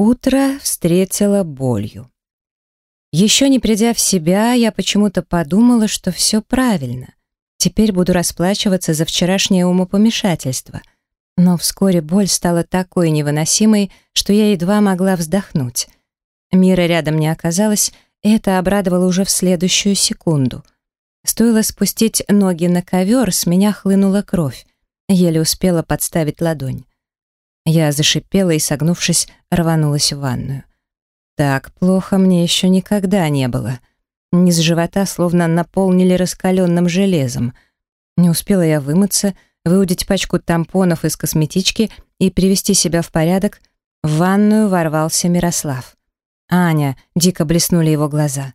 Утро встретило болью. Еще не придя в себя, я почему-то подумала, что все правильно. Теперь буду расплачиваться за вчерашнее умопомешательство. Но вскоре боль стала такой невыносимой, что я едва могла вздохнуть. Мира рядом не оказалось, и это обрадовало уже в следующую секунду. Стоило спустить ноги на ковер, с меня хлынула кровь. Еле успела подставить ладонь. Я зашипела и, согнувшись, рванулась в ванную. Так плохо мне еще никогда не было. Низ живота словно наполнили раскаленным железом. Не успела я вымыться, выудить пачку тампонов из косметички и привести себя в порядок, в ванную ворвался Мирослав. «Аня!» — дико блеснули его глаза.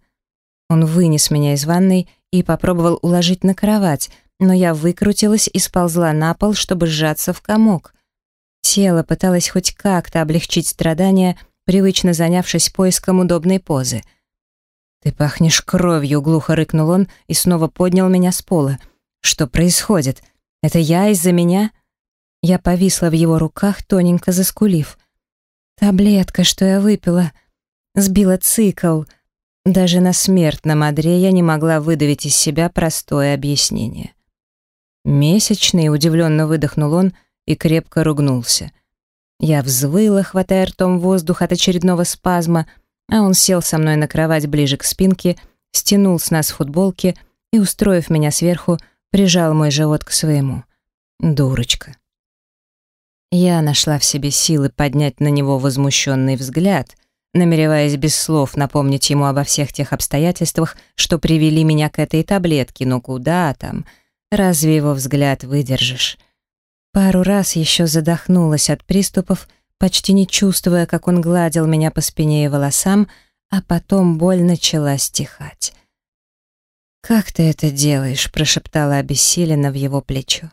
Он вынес меня из ванной и попробовал уложить на кровать, но я выкрутилась и сползла на пол, чтобы сжаться в комок. Тело пыталось хоть как-то облегчить страдания, привычно занявшись поиском удобной позы. «Ты пахнешь кровью», — глухо рыкнул он и снова поднял меня с пола. «Что происходит? Это я из-за меня?» Я повисла в его руках, тоненько заскулив. «Таблетка, что я выпила, сбила цикл». Даже на смертном одре я не могла выдавить из себя простое объяснение. «Месячный», — удивленно выдохнул он, — и крепко ругнулся. Я взвыла, хватая ртом воздух от очередного спазма, а он сел со мной на кровать ближе к спинке, стянул с нас футболки и, устроив меня сверху, прижал мой живот к своему. Дурочка. Я нашла в себе силы поднять на него возмущенный взгляд, намереваясь без слов напомнить ему обо всех тех обстоятельствах, что привели меня к этой таблетке, но куда там? Разве его взгляд выдержишь? Пару раз еще задохнулась от приступов, почти не чувствуя, как он гладил меня по спине и волосам, а потом боль начала стихать. «Как ты это делаешь?» — прошептала обессиленно в его плечо.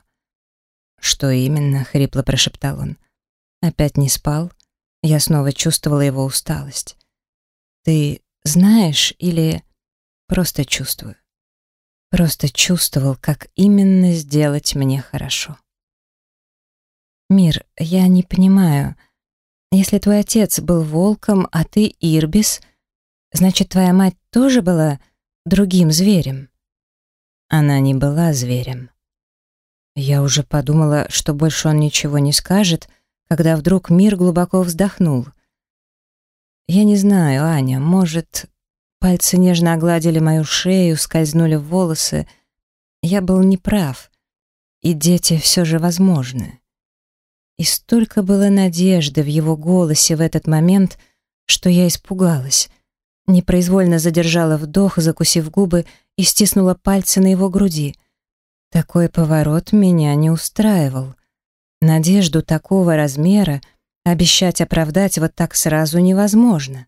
«Что именно?» — хрипло прошептал он. «Опять не спал?» Я снова чувствовала его усталость. «Ты знаешь или просто чувствую?» Просто чувствовал, как именно сделать мне хорошо. «Мир, я не понимаю. Если твой отец был волком, а ты Ирбис, значит, твоя мать тоже была другим зверем?» Она не была зверем. Я уже подумала, что больше он ничего не скажет, когда вдруг мир глубоко вздохнул. «Я не знаю, Аня, может...» Пальцы нежно огладили мою шею, скользнули в волосы. Я был неправ, и дети все же возможны. И столько было надежды в его голосе в этот момент, что я испугалась. Непроизвольно задержала вдох, закусив губы и стиснула пальцы на его груди. Такой поворот меня не устраивал. Надежду такого размера обещать оправдать вот так сразу невозможно.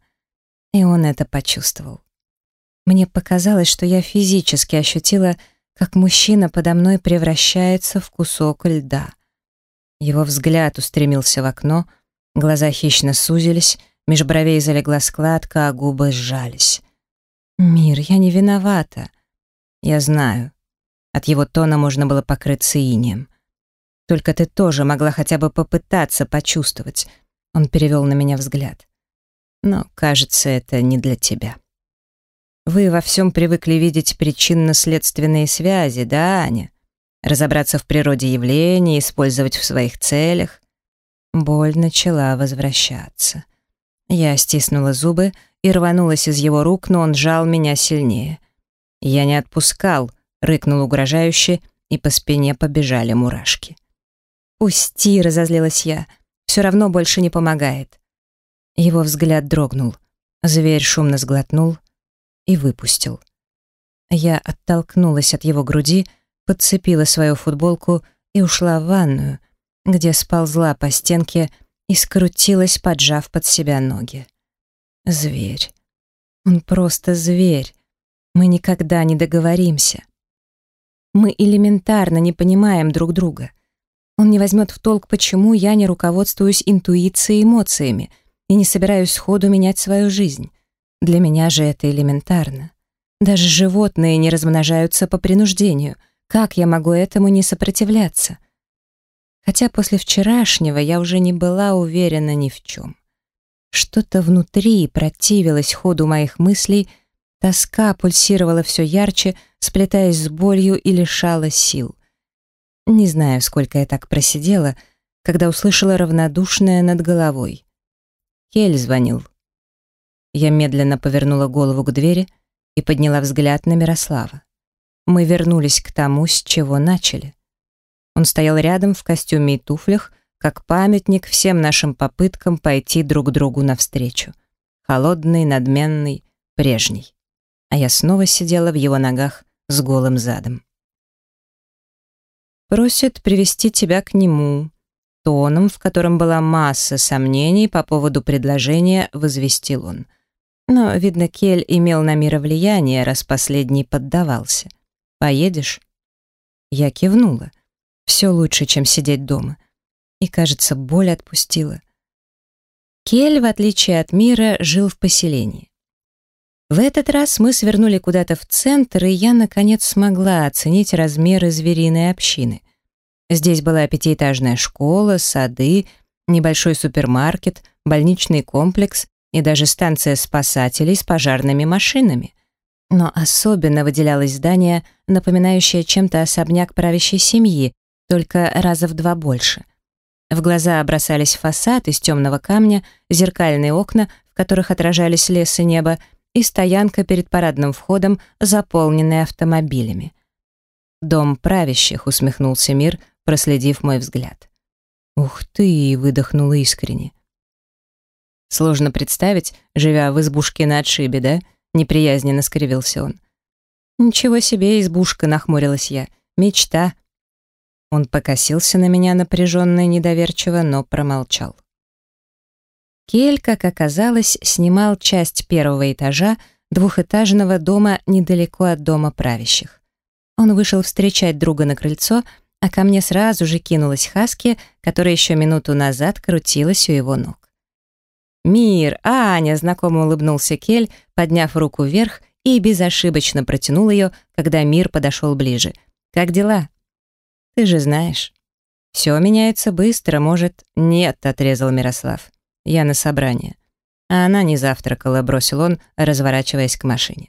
И он это почувствовал. Мне показалось, что я физически ощутила, как мужчина подо мной превращается в кусок льда. Его взгляд устремился в окно, глаза хищно сузились, меж бровей залегла складка, а губы сжались. «Мир, я не виновата». «Я знаю». От его тона можно было покрыться инием. «Только ты тоже могла хотя бы попытаться почувствовать». Он перевел на меня взгляд. «Но, кажется, это не для тебя». «Вы во всем привыкли видеть причинно-следственные связи, да, Аня? Разобраться в природе явления, использовать в своих целях. Боль начала возвращаться. Я стиснула зубы и рванулась из его рук, но он жал меня сильнее. Я не отпускал, рыкнул угрожающе, и по спине побежали мурашки. «Пусти!» — разозлилась я. «Все равно больше не помогает». Его взгляд дрогнул. Зверь шумно сглотнул и выпустил. Я оттолкнулась от его груди, подцепила свою футболку и ушла в ванную, где сползла по стенке и скрутилась, поджав под себя ноги. Зверь. Он просто зверь. Мы никогда не договоримся. Мы элементарно не понимаем друг друга. Он не возьмет в толк, почему я не руководствуюсь интуицией и эмоциями и не собираюсь сходу менять свою жизнь. Для меня же это элементарно. Даже животные не размножаются по принуждению — как я могу этому не сопротивляться? Хотя после вчерашнего я уже не была уверена ни в чем. Что-то внутри противилось ходу моих мыслей, тоска пульсировала все ярче, сплетаясь с болью и лишала сил. Не знаю, сколько я так просидела, когда услышала равнодушное над головой. Кель звонил. Я медленно повернула голову к двери и подняла взгляд на Мирослава. Мы вернулись к тому, с чего начали. Он стоял рядом в костюме и туфлях, как памятник всем нашим попыткам пойти друг другу навстречу. Холодный, надменный, прежний. А я снова сидела в его ногах с голым задом. «Просит привести тебя к нему», тоном, в котором была масса сомнений по поводу предложения, возвестил он. Но, видно, Кель имел на мира влияние, раз последний поддавался. «Поедешь?» Я кивнула. «Все лучше, чем сидеть дома и, кажется, боль отпустила. Кель, в отличие от мира, жил в поселении. В этот раз мы свернули куда-то в центр, и я, наконец, смогла оценить размеры звериной общины. Здесь была пятиэтажная школа, сады, небольшой супермаркет, больничный комплекс и даже станция спасателей с пожарными машинами. Но особенно выделялось здание, напоминающее чем-то особняк правящей семьи, только раза в два больше. В глаза бросались фасад из темного камня, зеркальные окна, в которых отражались лес и небо, и стоянка перед парадным входом, заполненная автомобилями. «Дом правящих», — усмехнулся мир, проследив мой взгляд. «Ух ты!» — выдохнула искренне. «Сложно представить, живя в избушке на отшибе, да?» — неприязненно скривился он. «Ничего себе, избушка!» — нахмурилась я. «Мечта!» Он покосился на меня напряженно и недоверчиво, но промолчал. Кель, как оказалось, снимал часть первого этажа двухэтажного дома недалеко от дома правящих. Он вышел встречать друга на крыльцо, а ко мне сразу же кинулась Хаски, которая еще минуту назад крутилась у его ног. «Мир, Аня!» — знакомо улыбнулся Кель, подняв руку вверх и безошибочно протянул ее, когда Мир подошел ближе. «Как дела?» Ты же знаешь. Все меняется быстро, может... Нет, отрезал Мирослав. Я на собрание. А она не завтракала, бросил он, разворачиваясь к машине.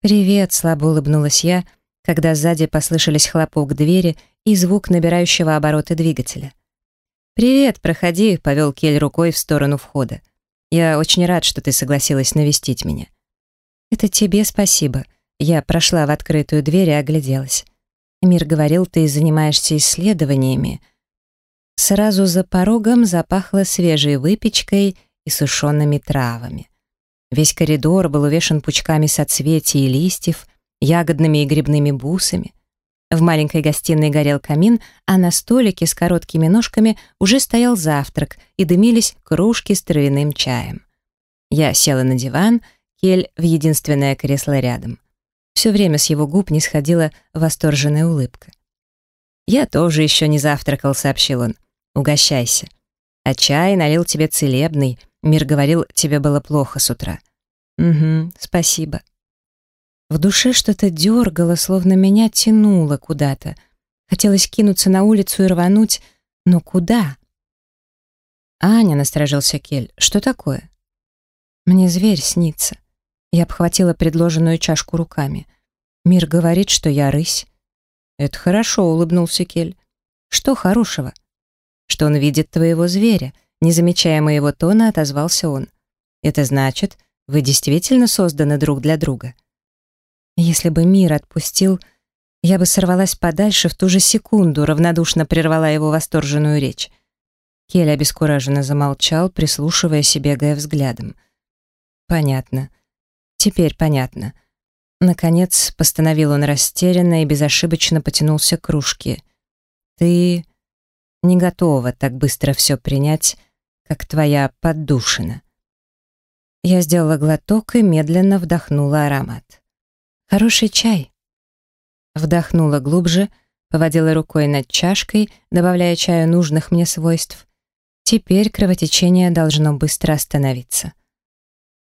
«Привет», — слабо улыбнулась я, когда сзади послышались хлопок двери и звук набирающего обороты двигателя. «Привет, проходи», — повел Кель рукой в сторону входа. «Я очень рад, что ты согласилась навестить меня». «Это тебе спасибо». Я прошла в открытую дверь и огляделась. Мир говорил, ты занимаешься исследованиями. Сразу за порогом запахло свежей выпечкой и сушеными травами. Весь коридор был увешан пучками соцветий и листьев, ягодными и грибными бусами. В маленькой гостиной горел камин, а на столике с короткими ножками уже стоял завтрак и дымились кружки с травяным чаем. Я села на диван, Кель в единственное кресло рядом. Все время с его губ не сходила восторженная улыбка. «Я тоже еще не завтракал», — сообщил он. «Угощайся. А чай налил тебе целебный. Мир говорил, тебе было плохо с утра». «Угу, спасибо». В душе что-то дергало, словно меня тянуло куда-то. Хотелось кинуться на улицу и рвануть, но куда? «Аня», — насторожился Кель, — «что такое?» «Мне зверь снится». Я обхватила предложенную чашку руками. «Мир говорит, что я рысь». «Это хорошо», — улыбнулся Кель. «Что хорошего?» «Что он видит твоего зверя», — не замечая моего тона, отозвался он. «Это значит, вы действительно созданы друг для друга». «Если бы мир отпустил, я бы сорвалась подальше в ту же секунду», — равнодушно прервала его восторженную речь. Кель обескураженно замолчал, прислушиваясь и бегая взглядом. «Понятно. Теперь понятно. Наконец, постановил он растерянно и безошибочно потянулся к кружке. Ты не готова так быстро все принять, как твоя поддушина. Я сделала глоток и медленно вдохнула аромат. Хороший чай. Вдохнула глубже, поводила рукой над чашкой, добавляя чаю нужных мне свойств. Теперь кровотечение должно быстро остановиться.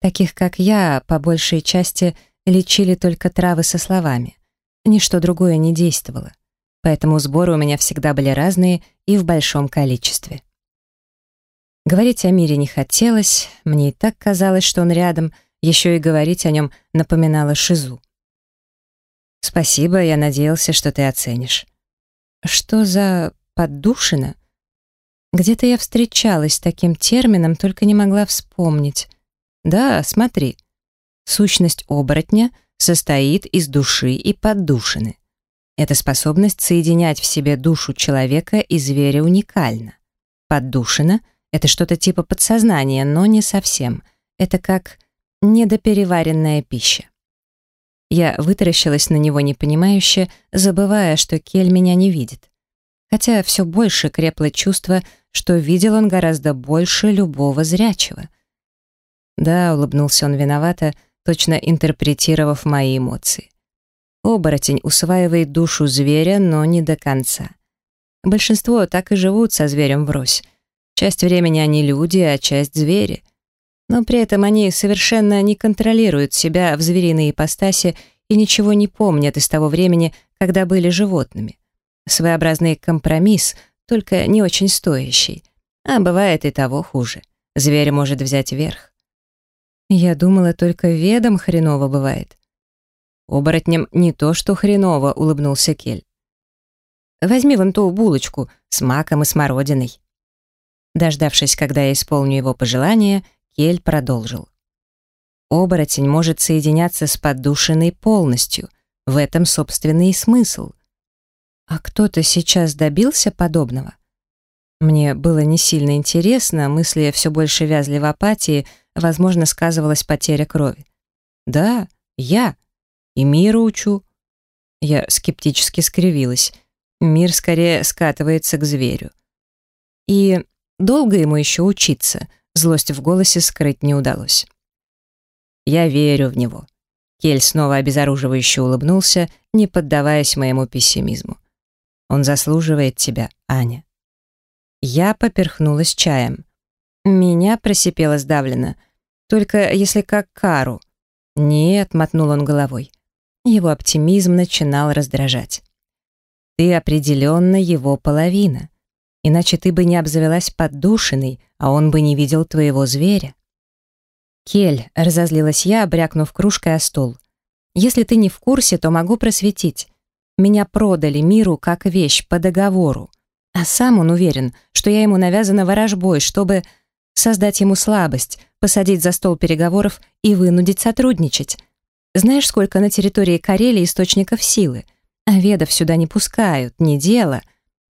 Таких, как я, по большей части лечили только травы со словами. Ничто другое не действовало. Поэтому сборы у меня всегда были разные и в большом количестве. Говорить о мире не хотелось, мне и так казалось, что он рядом, еще и говорить о нем напоминало шизу. «Спасибо, я надеялся, что ты оценишь». «Что за поддушина?» Где-то я встречалась с таким термином, только не могла вспомнить. Да, смотри. Сущность оборотня состоит из души и поддушины. Эта способность соединять в себе душу человека и зверя уникальна. Поддушина — это что-то типа подсознания, но не совсем. Это как недопереваренная пища. Я вытаращилась на него непонимающе, забывая, что Кель меня не видит. Хотя все больше крепло чувство, что видел он гораздо больше любого зрячего. Да, улыбнулся он виновато, точно интерпретировав мои эмоции. Оборотень усваивает душу зверя, но не до конца. Большинство так и живут со зверем врозь. Часть времени они люди, а часть звери. Но при этом они совершенно не контролируют себя в звериной ипостаси и ничего не помнят из того времени, когда были животными. Своеобразный компромисс — только не очень стоящий. А бывает и того хуже. Зверь может взять верх. Я думала, только ведом хреново бывает. Оборотням не то, что хреново, улыбнулся Кель. Возьми вон ту булочку с маком и смородиной. Дождавшись, когда я исполню его пожелание, Кель продолжил. Оборотень может соединяться с поддушиной полностью. В этом собственный смысл — а кто-то сейчас добился подобного? Мне было не сильно интересно, мысли все больше вязли в апатии, возможно, сказывалась потеря крови. Да, я. И миру учу. Я скептически скривилась. Мир скорее скатывается к зверю. И долго ему еще учиться, злость в голосе скрыть не удалось. Я верю в него. Кель снова обезоруживающе улыбнулся, не поддаваясь моему пессимизму. Он заслуживает тебя, Аня». Я поперхнулась чаем. Меня просипело сдавленно. Только если как кару. «Нет», — мотнул он головой. Его оптимизм начинал раздражать. «Ты определенно его половина. Иначе ты бы не обзавелась поддушиной, а он бы не видел твоего зверя». «Кель», — разозлилась я, брякнув кружкой о стол. «Если ты не в курсе, то могу просветить. Меня продали миру как вещь по договору. А сам он уверен, что я ему навязана ворожбой, чтобы создать ему слабость, посадить за стол переговоров и вынудить сотрудничать. Знаешь, сколько на территории Карелии источников силы? А ведов сюда не пускают, не дело.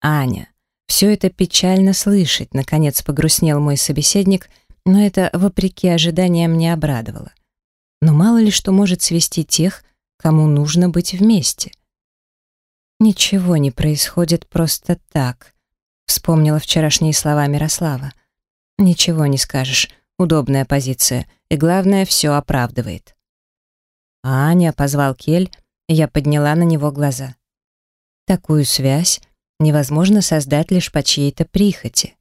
Аня, все это печально слышать, наконец погрустнел мой собеседник, но это, вопреки ожиданиям, не обрадовало. Но мало ли что может свести тех, кому нужно быть вместе. Ничего не происходит просто так. Вспомнила вчерашние слова Мирослава. Ничего не скажешь. Удобная позиция. И главное, все оправдывает. «Аня», — позвал Кель, я подняла на него глаза. Такую связь невозможно создать лишь по чьей-то прихоти.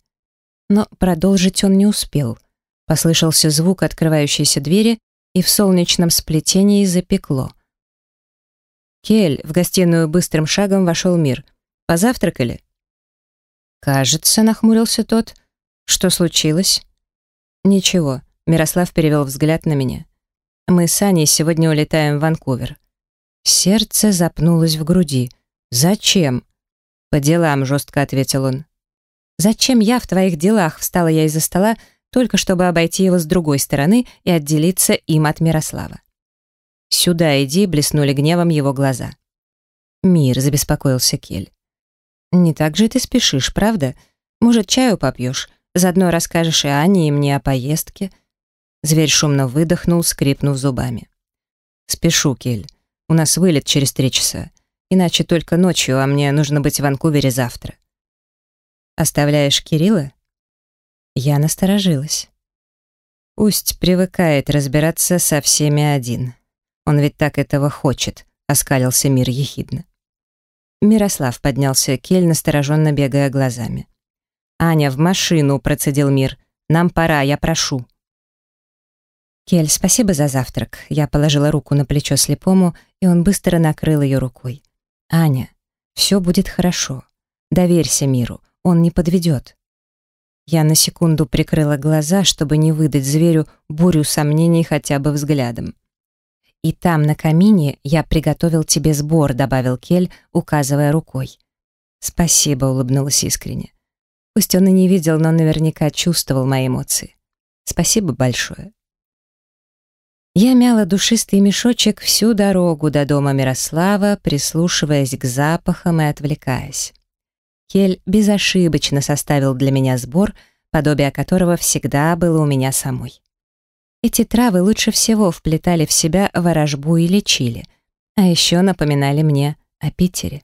Но продолжить он не успел. Послышался звук открывающейся двери, и в солнечном сплетении запекло — «Кель!» — в гостиную быстрым шагом вошел мир. «Позавтракали?» «Кажется», — нахмурился тот. «Что случилось?» «Ничего», — Мирослав перевел взгляд на меня. «Мы с Аней сегодня улетаем в Ванкувер». Сердце запнулось в груди. «Зачем?» «По делам», — жестко ответил он. «Зачем я в твоих делах?» — встала я из-за стола, только чтобы обойти его с другой стороны и отделиться им от Мирослава. «Сюда иди», — блеснули гневом его глаза. «Мир», — забеспокоился Кель. «Не так же ты спешишь, правда? Может, чаю попьешь? Заодно расскажешь и Ане, и мне о поездке?» Зверь шумно выдохнул, скрипнув зубами. «Спешу, Кель. У нас вылет через три часа. Иначе только ночью, а мне нужно быть в Ванкувере завтра». «Оставляешь Кирилла?» Я насторожилась. Пусть привыкает разбираться со всеми один. Он ведь так этого хочет», — оскалился мир ехидно. Мирослав поднялся, Кель настороженно бегая глазами. «Аня, в машину!» — процедил мир. «Нам пора, я прошу». «Кель, спасибо за завтрак». Я положила руку на плечо слепому, и он быстро накрыл ее рукой. «Аня, все будет хорошо. Доверься миру, он не подведет». Я на секунду прикрыла глаза, чтобы не выдать зверю бурю сомнений хотя бы взглядом. «И там, на камине, я приготовил тебе сбор», — добавил Кель, указывая рукой. «Спасибо», — улыбнулась искренне. Пусть он и не видел, но наверняка чувствовал мои эмоции. «Спасибо большое». Я мяла душистый мешочек всю дорогу до дома Мирослава, прислушиваясь к запахам и отвлекаясь. Кель безошибочно составил для меня сбор, подобие которого всегда было у меня самой. Эти травы лучше всего вплетали в себя ворожбу и лечили, а еще напоминали мне о Питере.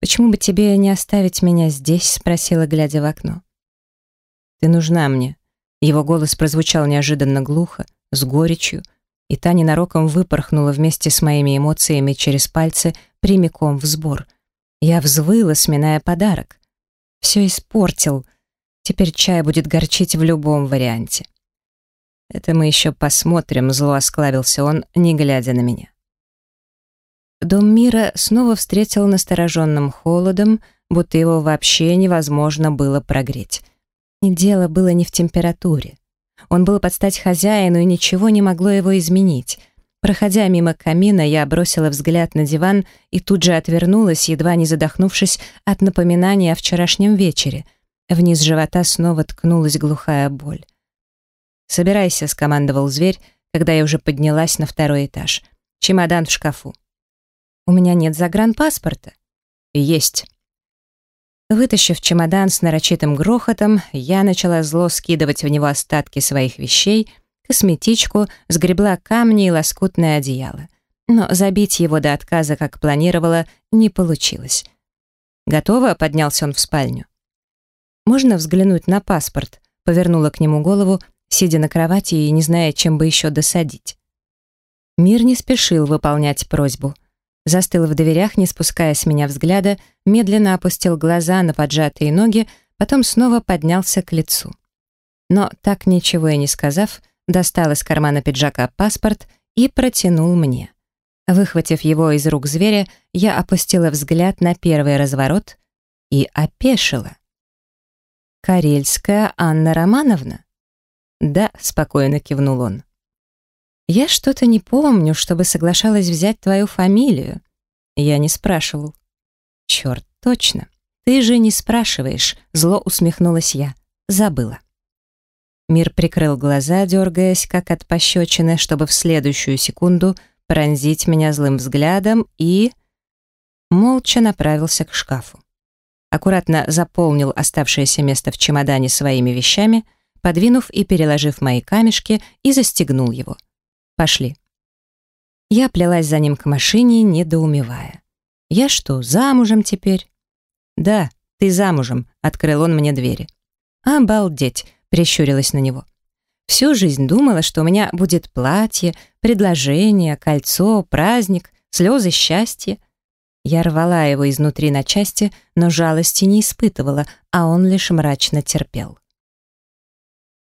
«Почему бы тебе не оставить меня здесь?» — спросила, глядя в окно. «Ты нужна мне». Его голос прозвучал неожиданно глухо, с горечью, и та ненароком выпорхнула вместе с моими эмоциями через пальцы прямиком в сбор. Я взвыла, сминая подарок. Все испортил. Теперь чай будет горчить в любом варианте. Это мы еще посмотрим, зло осклавился он, не глядя на меня. Дом мира снова встретил настороженным холодом, будто его вообще невозможно было прогреть. И дело было не в температуре. Он был под стать хозяину, и ничего не могло его изменить. Проходя мимо камина, я бросила взгляд на диван и тут же отвернулась, едва не задохнувшись от напоминания о вчерашнем вечере. Вниз живота снова ткнулась глухая боль. «Собирайся», — скомандовал зверь, когда я уже поднялась на второй этаж. «Чемодан в шкафу». У меня нет загранпаспорта. Есть. Вытащив чемодан с нарочитым грохотом, я начала зло скидывать в него остатки своих вещей, косметичку, сгребла камни и лоскутное одеяло. Но забить его до отказа, как планировала, не получилось. «Готово?» — поднялся он в спальню. «Можно взглянуть на паспорт?» — повернула к нему голову, сидя на кровати и не зная, чем бы еще досадить. Мир не спешил выполнять просьбу — Застыл в дверях, не спуская с меня взгляда, медленно опустил глаза на поджатые ноги, потом снова поднялся к лицу. Но, так ничего и не сказав, достал из кармана пиджака паспорт и протянул мне. Выхватив его из рук зверя, я опустила взгляд на первый разворот и опешила. «Карельская Анна Романовна?» «Да», — спокойно кивнул он. «Я что-то не помню, чтобы соглашалась взять твою фамилию». Я не спрашивал. «Черт, точно. Ты же не спрашиваешь», — зло усмехнулась я. Забыла. Мир прикрыл глаза, дергаясь, как от пощечины, чтобы в следующую секунду пронзить меня злым взглядом и... Молча направился к шкафу. Аккуратно заполнил оставшееся место в чемодане своими вещами, подвинув и переложив мои камешки, и застегнул его. Пошли». Я плелась за ним к машине, недоумевая. «Я что, замужем теперь?» «Да, ты замужем», — открыл он мне двери. «Обалдеть», — прищурилась на него. «Всю жизнь думала, что у меня будет платье, предложение, кольцо, праздник, слезы счастья». Я рвала его изнутри на части, но жалости не испытывала, а он лишь мрачно терпел.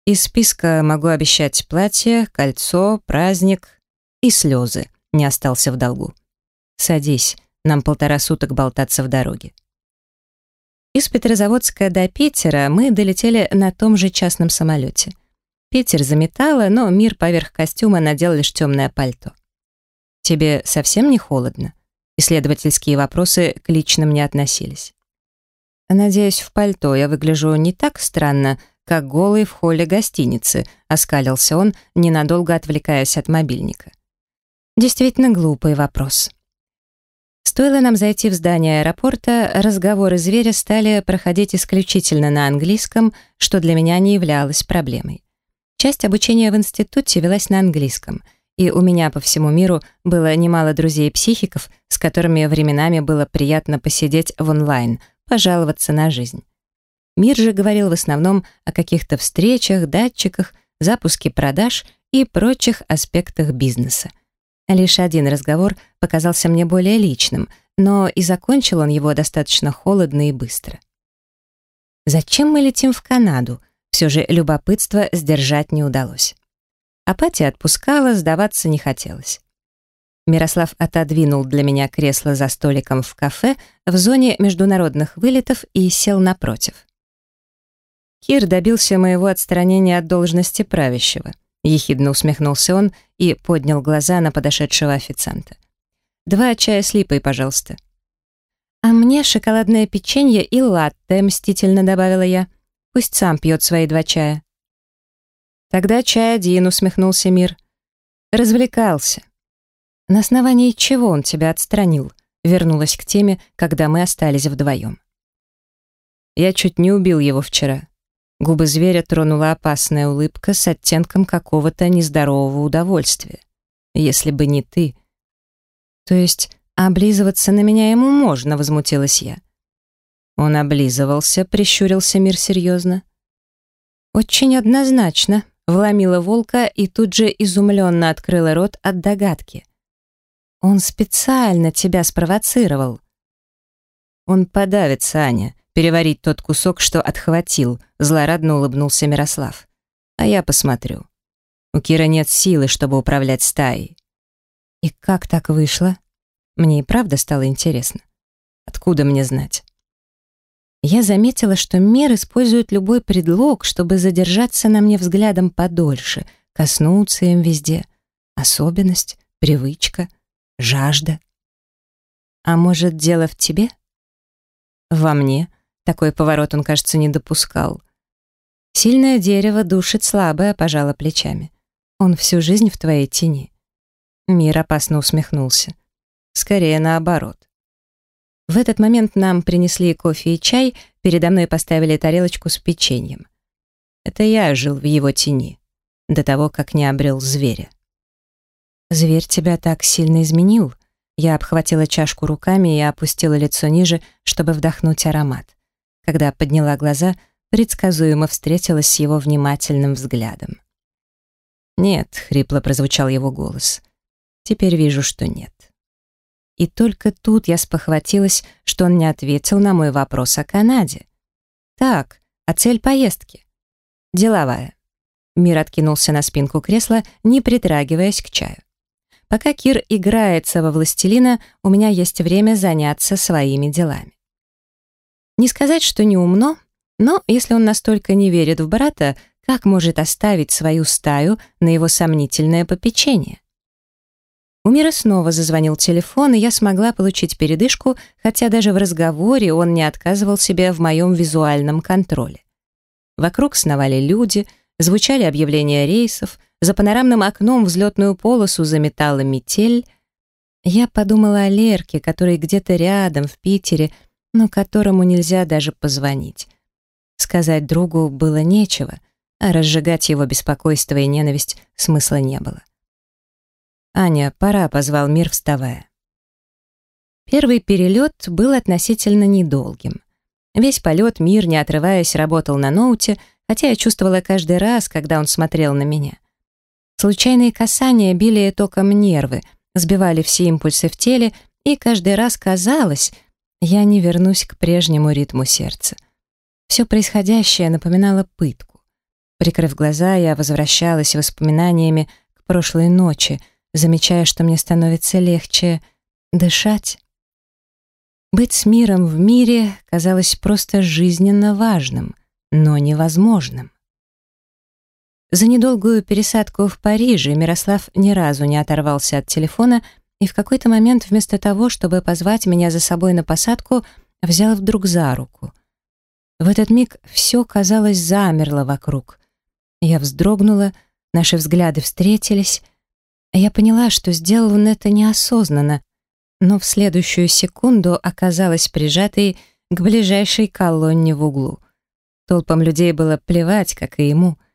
Из списка могу обещать платье, кольцо, праздник и слезы. Не остался в долгу. Садись, нам полтора суток болтаться в дороге. Из Петрозаводска до Питера мы долетели на том же частном самолете. Питер заметало, но мир поверх костюма надел лишь темное пальто. «Тебе совсем не холодно?» Исследовательские вопросы к личным не относились. «Надеюсь, в пальто я выгляжу не так странно, как голый в холле гостиницы», — оскалился он, ненадолго отвлекаясь от мобильника. Действительно глупый вопрос. Стоило нам зайти в здание аэропорта, разговоры зверя стали проходить исключительно на английском, что для меня не являлось проблемой. Часть обучения в институте велась на английском, и у меня по всему миру было немало друзей-психиков, с которыми временами было приятно посидеть в онлайн, пожаловаться на жизнь. Мир же говорил в основном о каких-то встречах, датчиках, запуске продаж и прочих аспектах бизнеса. Лишь один разговор показался мне более личным, но и закончил он его достаточно холодно и быстро. Зачем мы летим в Канаду? Все же любопытство сдержать не удалось. Апатия отпускала, сдаваться не хотелось. Мирослав отодвинул для меня кресло за столиком в кафе в зоне международных вылетов и сел напротив. Кир добился моего отстранения от должности правящего. Ехидно усмехнулся он и поднял глаза на подошедшего официанта. «Два чая с липой, пожалуйста». «А мне шоколадное печенье и латте», — мстительно добавила я. «Пусть сам пьет свои два чая». «Тогда чай один», — усмехнулся Мир. «Развлекался». «На основании чего он тебя отстранил?» Вернулась к теме, когда мы остались вдвоем. Я чуть не убил его вчера. Губы зверя тронула опасная улыбка с оттенком какого-то нездорового удовольствия. Если бы не ты... То есть облизываться на меня ему можно, возмутилась я. Он облизывался, прищурился мир серьезно. Очень однозначно, вломила волка и тут же изумленно открыла рот от догадки. Он специально тебя спровоцировал. Он подавится, Аня, переварить тот кусок, что отхватил, злорадно улыбнулся Мирослав. А я посмотрю. У Кира нет силы, чтобы управлять стаей. И как так вышло? Мне и правда стало интересно. Откуда мне знать? Я заметила, что Мир использует любой предлог, чтобы задержаться на мне взглядом подольше, коснуться им везде. Особенность, привычка — жажда. А может, дело в тебе? Во мне. Такой поворот он, кажется, не допускал. Сильное дерево душит слабое, пожала плечами. Он всю жизнь в твоей тени. Мир опасно усмехнулся. Скорее наоборот. В этот момент нам принесли кофе и чай, передо мной поставили тарелочку с печеньем. Это я жил в его тени, до того, как не обрел зверя. «Зверь тебя так сильно изменил?» Я обхватила чашку руками и опустила лицо ниже, чтобы вдохнуть аромат. Когда подняла глаза, предсказуемо встретилась с его внимательным взглядом. «Нет», — хрипло прозвучал его голос. «Теперь вижу, что нет». И только тут я спохватилась, что он не ответил на мой вопрос о Канаде. «Так, а цель поездки?» «Деловая». Мир откинулся на спинку кресла, не притрагиваясь к чаю. Пока Кир играется во властелина, у меня есть время заняться своими делами. Не сказать, что не умно, но если он настолько не верит в брата, как может оставить свою стаю на его сомнительное попечение? У Мира снова зазвонил телефон, и я смогла получить передышку, хотя даже в разговоре он не отказывал себе в моем визуальном контроле. Вокруг сновали люди, звучали объявления рейсов, за панорамным окном взлетную полосу заметала метель. Я подумала о Лерке, который где-то рядом, в Питере, но которому нельзя даже позвонить. Сказать другу было нечего, а разжигать его беспокойство и ненависть смысла не было. «Аня, пора», — позвал мир, вставая. Первый перелет был относительно недолгим. Весь полет мир, не отрываясь, работал на ноуте, хотя я чувствовала каждый раз, когда он смотрел на меня. Случайные касания били током нервы, сбивали все импульсы в теле, и каждый раз казалось, я не вернусь к прежнему ритму сердца. Все происходящее напоминало пытку. Прикрыв глаза, я возвращалась воспоминаниями к прошлой ночи, замечая, что мне становится легче дышать. Быть с миром в мире казалось просто жизненно важным, но невозможным. За недолгую пересадку в Париже Мирослав ни разу не оторвался от телефона и в какой-то момент вместо того, чтобы позвать меня за собой на посадку, взял вдруг за руку. В этот миг все, казалось, замерло вокруг. Я вздрогнула, наши взгляды встретились. Я поняла, что сделал он это неосознанно, но в следующую секунду оказалась прижатой к ближайшей колонне в углу. Толпам людей было плевать, как и ему —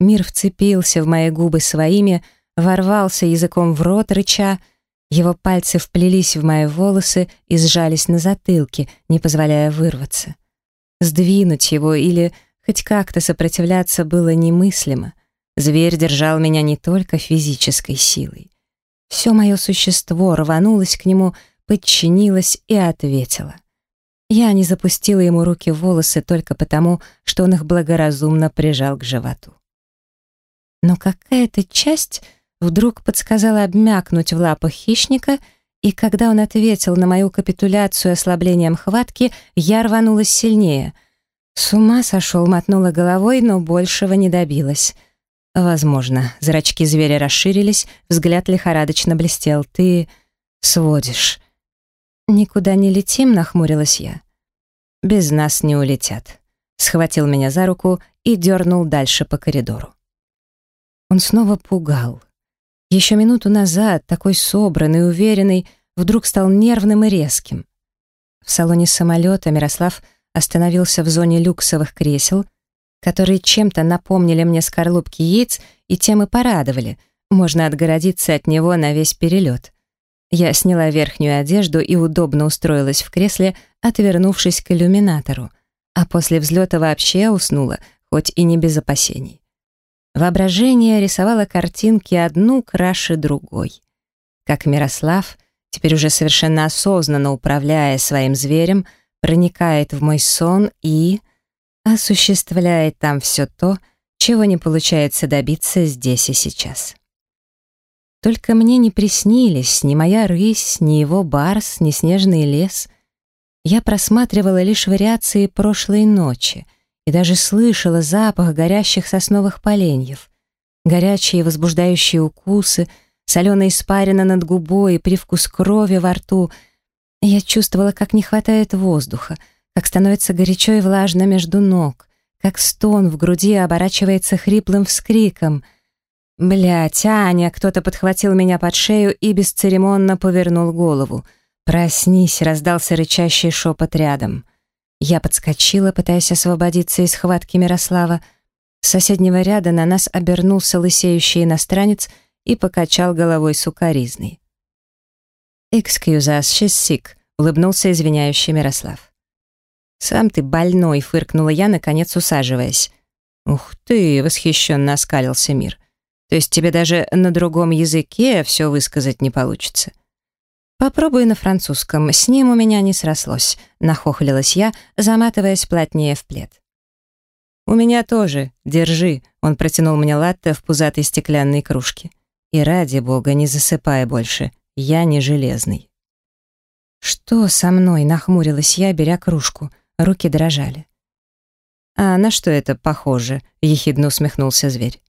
Мир вцепился в мои губы своими, ворвался языком в рот, рыча. Его пальцы вплелись в мои волосы и сжались на затылке, не позволяя вырваться. Сдвинуть его или хоть как-то сопротивляться было немыслимо. Зверь держал меня не только физической силой. Все мое существо рванулось к нему, подчинилось и ответило. Я не запустила ему руки в волосы только потому, что он их благоразумно прижал к животу но какая-то часть вдруг подсказала обмякнуть в лапах хищника, и когда он ответил на мою капитуляцию ослаблением хватки, я рванулась сильнее. С ума сошел, мотнула головой, но большего не добилась. Возможно, зрачки зверя расширились, взгляд лихорадочно блестел. Ты сводишь. Никуда не летим, нахмурилась я. Без нас не улетят. Схватил меня за руку и дернул дальше по коридору. Он снова пугал. Еще минуту назад, такой собранный, уверенный, вдруг стал нервным и резким. В салоне самолета Мирослав остановился в зоне люксовых кресел, которые чем-то напомнили мне скорлупки яиц и тем и порадовали. Можно отгородиться от него на весь перелет. Я сняла верхнюю одежду и удобно устроилась в кресле, отвернувшись к иллюминатору, а после взлета вообще уснула, хоть и не без опасений. Воображение рисовало картинки одну краше другой. Как Мирослав, теперь уже совершенно осознанно управляя своим зверем, проникает в мой сон и осуществляет там все то, чего не получается добиться здесь и сейчас. Только мне не приснились ни моя рысь, ни его барс, ни снежный лес. Я просматривала лишь вариации прошлой ночи и даже слышала запах горящих сосновых поленьев, горячие возбуждающие укусы, соленая испарина над губой и привкус крови во рту. Я чувствовала, как не хватает воздуха, как становится горячо и влажно между ног, как стон в груди оборачивается хриплым вскриком — Блять, Аня, кто-то подхватил меня под шею и бесцеремонно повернул голову. «Проснись!» — раздался рычащий шепот рядом. Я подскочила, пытаясь освободиться из схватки Мирослава. С соседнего ряда на нас обернулся лысеющий иностранец и покачал головой сукоризный. «Excuse us, she's sick», — улыбнулся извиняющий Мирослав. «Сам ты больной», — фыркнула я, наконец усаживаясь. «Ух ты!» — восхищенно оскалился мир. То есть тебе даже на другом языке все высказать не получится. Попробуй на французском, с ним у меня не срослось, нахохлилась я, заматываясь плотнее в плед. У меня тоже, держи, он протянул мне латте в пузатой стеклянной кружке. И ради бога, не засыпай больше, я не железный. Что со мной, нахмурилась я, беря кружку, руки дрожали. А на что это похоже? ехидно усмехнулся зверь.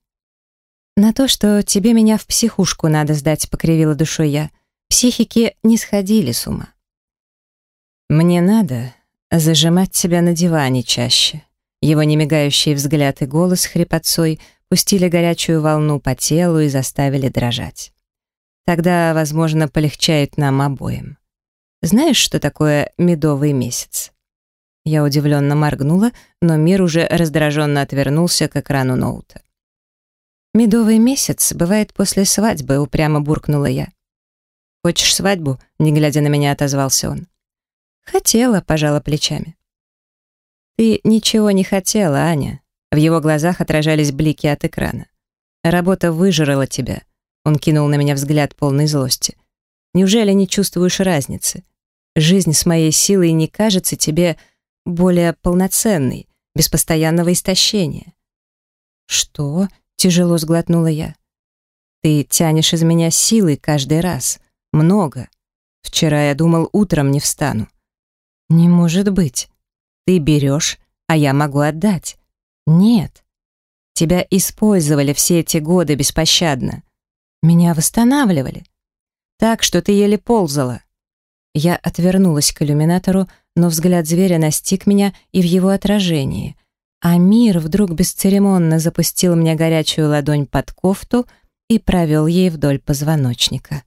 «На то, что тебе меня в психушку надо сдать», — покривила душой я. Психики не сходили с ума. «Мне надо зажимать себя на диване чаще». Его немигающий взгляд и голос хрипотцой пустили горячую волну по телу и заставили дрожать. Тогда, возможно, полегчает нам обоим. Знаешь, что такое медовый месяц? Я удивленно моргнула, но мир уже раздраженно отвернулся к экрану ноута. «Медовый месяц бывает после свадьбы», — упрямо буркнула я. «Хочешь свадьбу?» — не глядя на меня отозвался он. «Хотела», — пожала плечами. «Ты ничего не хотела, Аня». В его глазах отражались блики от экрана. «Работа выжрала тебя». Он кинул на меня взгляд полной злости. «Неужели не чувствуешь разницы? Жизнь с моей силой не кажется тебе более полноценной, без постоянного истощения?» «Что?» Тяжело сглотнула я. Ты тянешь из меня силы каждый раз. Много. Вчера я думал, утром не встану. Не может быть. Ты берешь, а я могу отдать. Нет. Тебя использовали все эти годы беспощадно. Меня восстанавливали. Так, что ты еле ползала. Я отвернулась к иллюминатору, но взгляд зверя настиг меня и в его отражении — а мир вдруг бесцеремонно запустил мне горячую ладонь под кофту и провел ей вдоль позвоночника.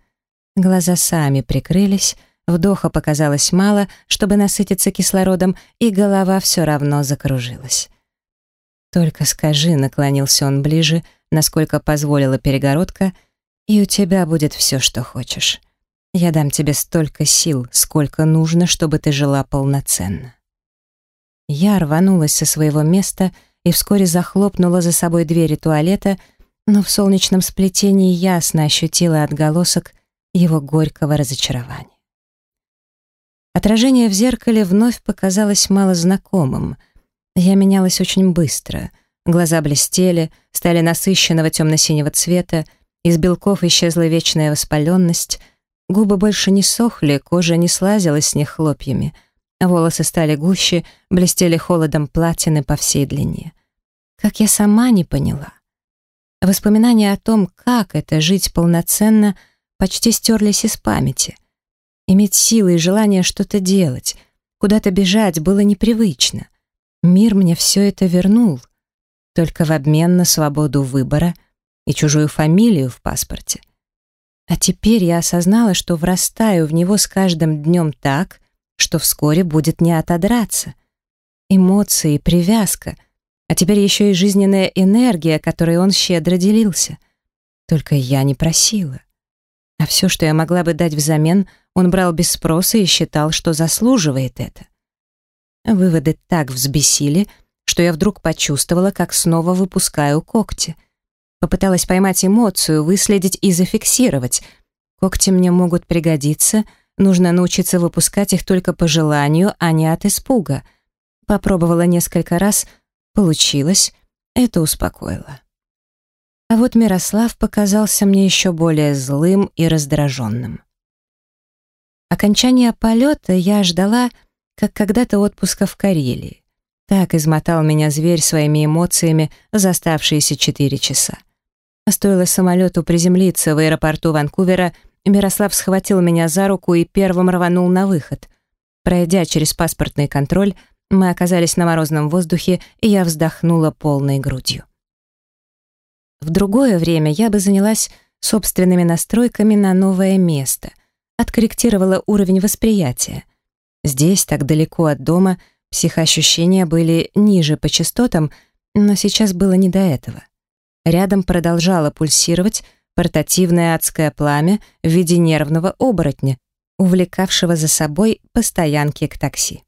Глаза сами прикрылись, вдоха показалось мало, чтобы насытиться кислородом, и голова все равно закружилась. «Только скажи», — наклонился он ближе, насколько позволила перегородка, «и у тебя будет все, что хочешь. Я дам тебе столько сил, сколько нужно, чтобы ты жила полноценно». Я рванулась со своего места и вскоре захлопнула за собой двери туалета, но в солнечном сплетении ясно ощутила отголосок его горького разочарования. Отражение в зеркале вновь показалось малознакомым. Я менялась очень быстро. Глаза блестели, стали насыщенного темно-синего цвета, из белков исчезла вечная воспаленность, губы больше не сохли, кожа не слазилась с них хлопьями — Волосы стали гуще, блестели холодом платины по всей длине. Как я сама не поняла. Воспоминания о том, как это жить полноценно, почти стерлись из памяти. Иметь силы и желание что-то делать, куда-то бежать было непривычно. Мир мне все это вернул, только в обмен на свободу выбора и чужую фамилию в паспорте. А теперь я осознала, что врастаю в него с каждым днем так, что вскоре будет не отодраться. Эмоции, привязка, а теперь еще и жизненная энергия, которой он щедро делился. Только я не просила. А все, что я могла бы дать взамен, он брал без спроса и считал, что заслуживает это. Выводы так взбесили, что я вдруг почувствовала, как снова выпускаю когти — Попыталась поймать эмоцию, выследить и зафиксировать. Когти мне могут пригодиться, нужно научиться выпускать их только по желанию, а не от испуга. Попробовала несколько раз, получилось, это успокоило. А вот Мирослав показался мне еще более злым и раздраженным. Окончания полета я ждала, как когда-то отпуска в Карелии. Так измотал меня зверь своими эмоциями за оставшиеся четыре часа. Стоило самолету приземлиться в аэропорту Ванкувера, Мирослав схватил меня за руку и первым рванул на выход. Пройдя через паспортный контроль, мы оказались на морозном воздухе, и я вздохнула полной грудью. В другое время я бы занялась собственными настройками на новое место, откорректировала уровень восприятия. Здесь, так далеко от дома, психоощущения были ниже по частотам, но сейчас было не до этого. Рядом продолжало пульсировать портативное адское пламя в виде нервного оборотня, увлекавшего за собой постоянки к такси.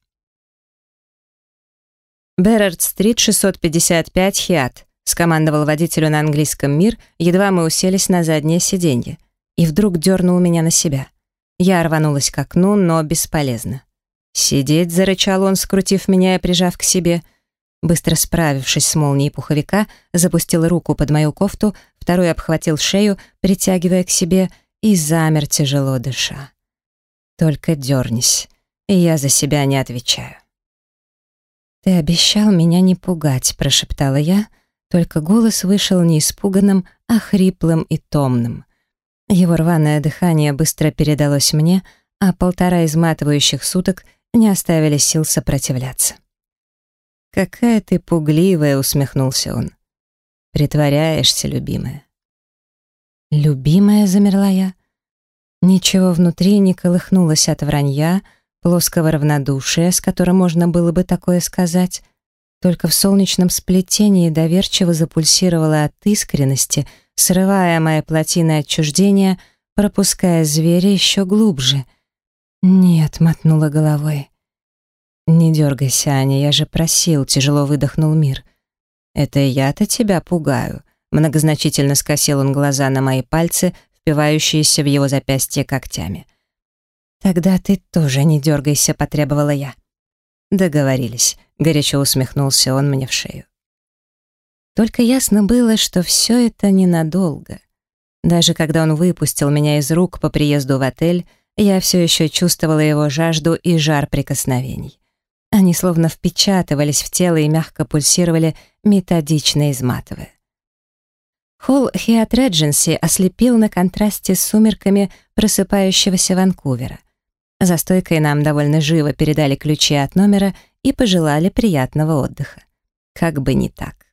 «Беррард-стрит, 655, Хиат», скомандовал водителю на английском «Мир», едва мы уселись на заднее сиденье, и вдруг дернул меня на себя. Я рванулась к окну, но бесполезно. «Сидеть», — зарычал он, скрутив меня и прижав к себе — Быстро справившись с молнией пуховика, запустил руку под мою кофту, второй обхватил шею, притягивая к себе, и замер, тяжело дыша. «Только дернись, и я за себя не отвечаю». «Ты обещал меня не пугать», — прошептала я, только голос вышел не испуганным, а хриплым и томным. Его рваное дыхание быстро передалось мне, а полтора изматывающих суток не оставили сил сопротивляться. «Какая ты пугливая!» — усмехнулся он. «Притворяешься, любимая». «Любимая?» — замерла я. Ничего внутри не колыхнулось от вранья, плоского равнодушия, с которым можно было бы такое сказать. Только в солнечном сплетении доверчиво запульсировала от искренности, срывая мои плотины отчуждения, пропуская зверя еще глубже. «Нет», — мотнула головой. «Не дергайся, Аня, я же просил», — тяжело выдохнул мир. «Это я-то тебя пугаю», — многозначительно скосил он глаза на мои пальцы, впивающиеся в его запястье когтями. «Тогда ты тоже не дергайся», — потребовала я. «Договорились», — горячо усмехнулся он мне в шею. Только ясно было, что все это ненадолго. Даже когда он выпустил меня из рук по приезду в отель, я все еще чувствовала его жажду и жар прикосновений. Они словно впечатывались в тело и мягко пульсировали, методично изматывая. Холл Хиат Редженси ослепил на контрасте с сумерками просыпающегося Ванкувера. За стойкой нам довольно живо передали ключи от номера и пожелали приятного отдыха. Как бы не так.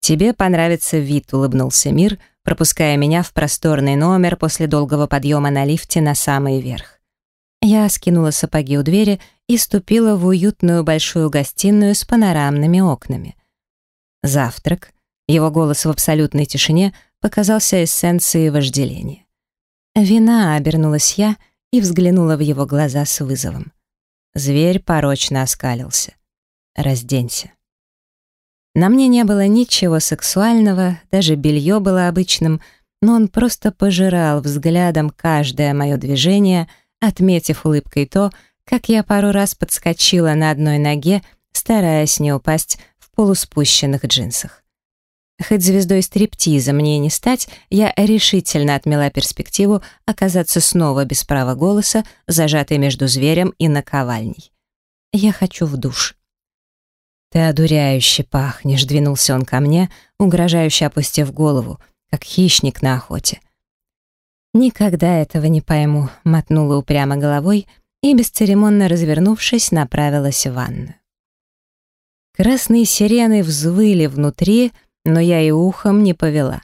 «Тебе понравится вид», — улыбнулся Мир, пропуская меня в просторный номер после долгого подъема на лифте на самый верх. Я скинула сапоги у двери и ступила в уютную большую гостиную с панорамными окнами. Завтрак, его голос в абсолютной тишине показался эссенцией вожделения. Вина обернулась я и взглянула в его глаза с вызовом. Зверь порочно оскалился. «Разденься». На мне не было ничего сексуального, даже белье было обычным, но он просто пожирал взглядом каждое мое движение — отметив улыбкой то, как я пару раз подскочила на одной ноге, стараясь не упасть в полуспущенных джинсах. Хоть звездой стриптиза мне не стать, я решительно отмела перспективу оказаться снова без права голоса, зажатой между зверем и наковальней. Я хочу в душ. «Ты одуряюще пахнешь», — двинулся он ко мне, угрожающе опустив голову, как хищник на охоте. «Никогда этого не пойму», — мотнула упрямо головой и, бесцеремонно развернувшись, направилась в ванную. Красные сирены взвыли внутри, но я и ухом не повела.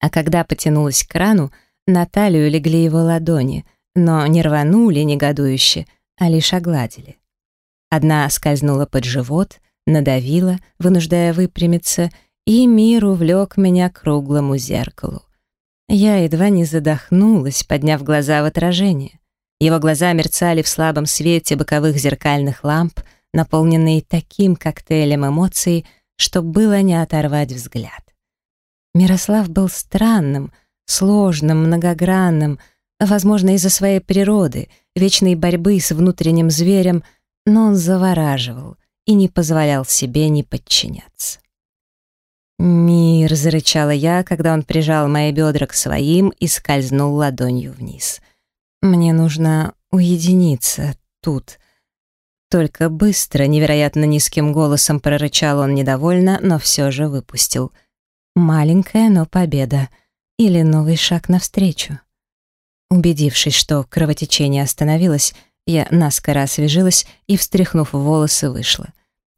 А когда потянулась к крану, на талию легли его ладони, но не рванули негодующе, а лишь огладили. Одна скользнула под живот, надавила, вынуждая выпрямиться, и мир увлек меня к круглому зеркалу. Я едва не задохнулась, подняв глаза в отражение. Его глаза мерцали в слабом свете боковых зеркальных ламп, наполненные таким коктейлем эмоций, что было не оторвать взгляд. Мирослав был странным, сложным, многогранным, возможно, из-за своей природы, вечной борьбы с внутренним зверем, но он завораживал и не позволял себе не подчиняться. «Мир!» — зарычала я, когда он прижал мои бедра к своим и скользнул ладонью вниз. «Мне нужно уединиться тут». Только быстро, невероятно низким голосом прорычал он недовольно, но все же выпустил — Маленькая, но победа. Или новый шаг навстречу. Убедившись, что кровотечение остановилось, я наскоро освежилась и, встряхнув волосы, вышла.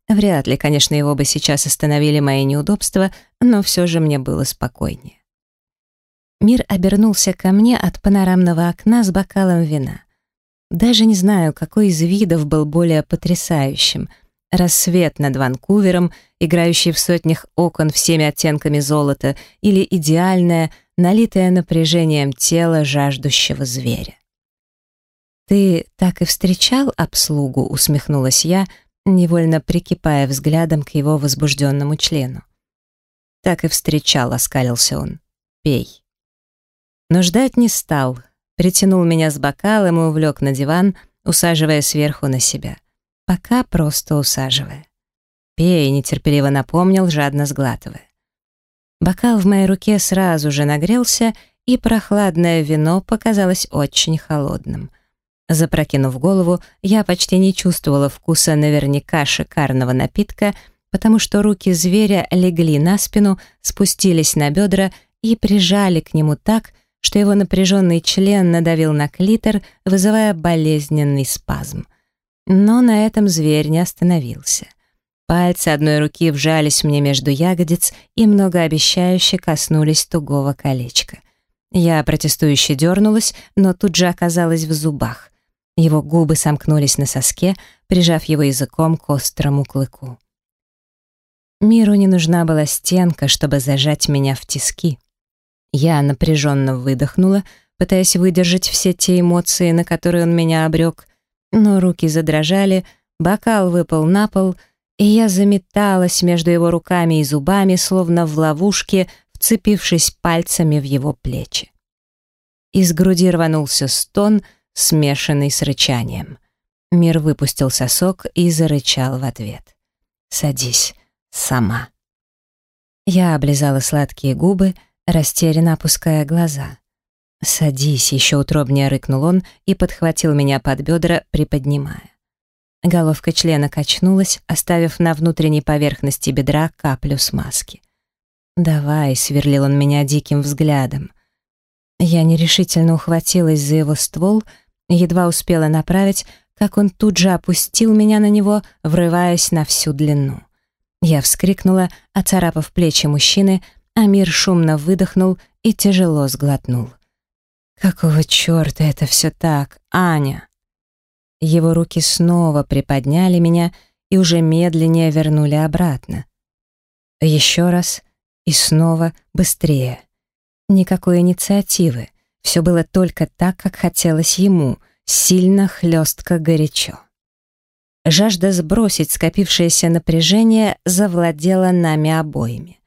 Вряд ли, конечно, его бы сейчас остановили мои неудобства, но все же мне было спокойнее. Мир обернулся ко мне от панорамного окна с бокалом вина. Даже не знаю, какой из видов был более потрясающим — рассвет над Ванкувером, играющий в сотнях окон всеми оттенками золота, или идеальное, налитое напряжением тело жаждущего зверя. «Ты так и встречал обслугу?» — усмехнулась я, невольно прикипая взглядом к его возбужденному члену. «Так и встречал», — оскалился он. «Пей». Но ждать не стал, притянул меня с бокалом и увлек на диван, усаживая сверху на себя пока просто усаживая. Пей, нетерпеливо напомнил, жадно сглатывая. Бокал в моей руке сразу же нагрелся, и прохладное вино показалось очень холодным. Запрокинув голову, я почти не чувствовала вкуса наверняка шикарного напитка, потому что руки зверя легли на спину, спустились на бедра и прижали к нему так, что его напряженный член надавил на клитор, вызывая болезненный спазм. Но на этом зверь не остановился. Пальцы одной руки вжались мне между ягодиц и многообещающе коснулись тугого колечка. Я протестующе дернулась, но тут же оказалась в зубах. Его губы сомкнулись на соске, прижав его языком к острому клыку. Миру не нужна была стенка, чтобы зажать меня в тиски. Я напряженно выдохнула, пытаясь выдержать все те эмоции, на которые он меня обрек, но руки задрожали, бокал выпал на пол, и я заметалась между его руками и зубами, словно в ловушке, вцепившись пальцами в его плечи. Из груди рванулся стон, смешанный с рычанием. Мир выпустил сосок и зарычал в ответ. «Садись, сама». Я облизала сладкие губы, растерянно опуская глаза. «Садись», — еще утробнее рыкнул он и подхватил меня под бедра, приподнимая. Головка члена качнулась, оставив на внутренней поверхности бедра каплю смазки. «Давай», — сверлил он меня диким взглядом. Я нерешительно ухватилась за его ствол, едва успела направить, как он тут же опустил меня на него, врываясь на всю длину. Я вскрикнула, оцарапав плечи мужчины, а мир шумно выдохнул и тяжело сглотнул. Какого черта это все так, Аня? Его руки снова приподняли меня и уже медленнее вернули обратно. Еще раз и снова быстрее. Никакой инициативы. Все было только так, как хотелось ему, сильно, хлестко, горячо. Жажда сбросить скопившееся напряжение завладела нами обоими.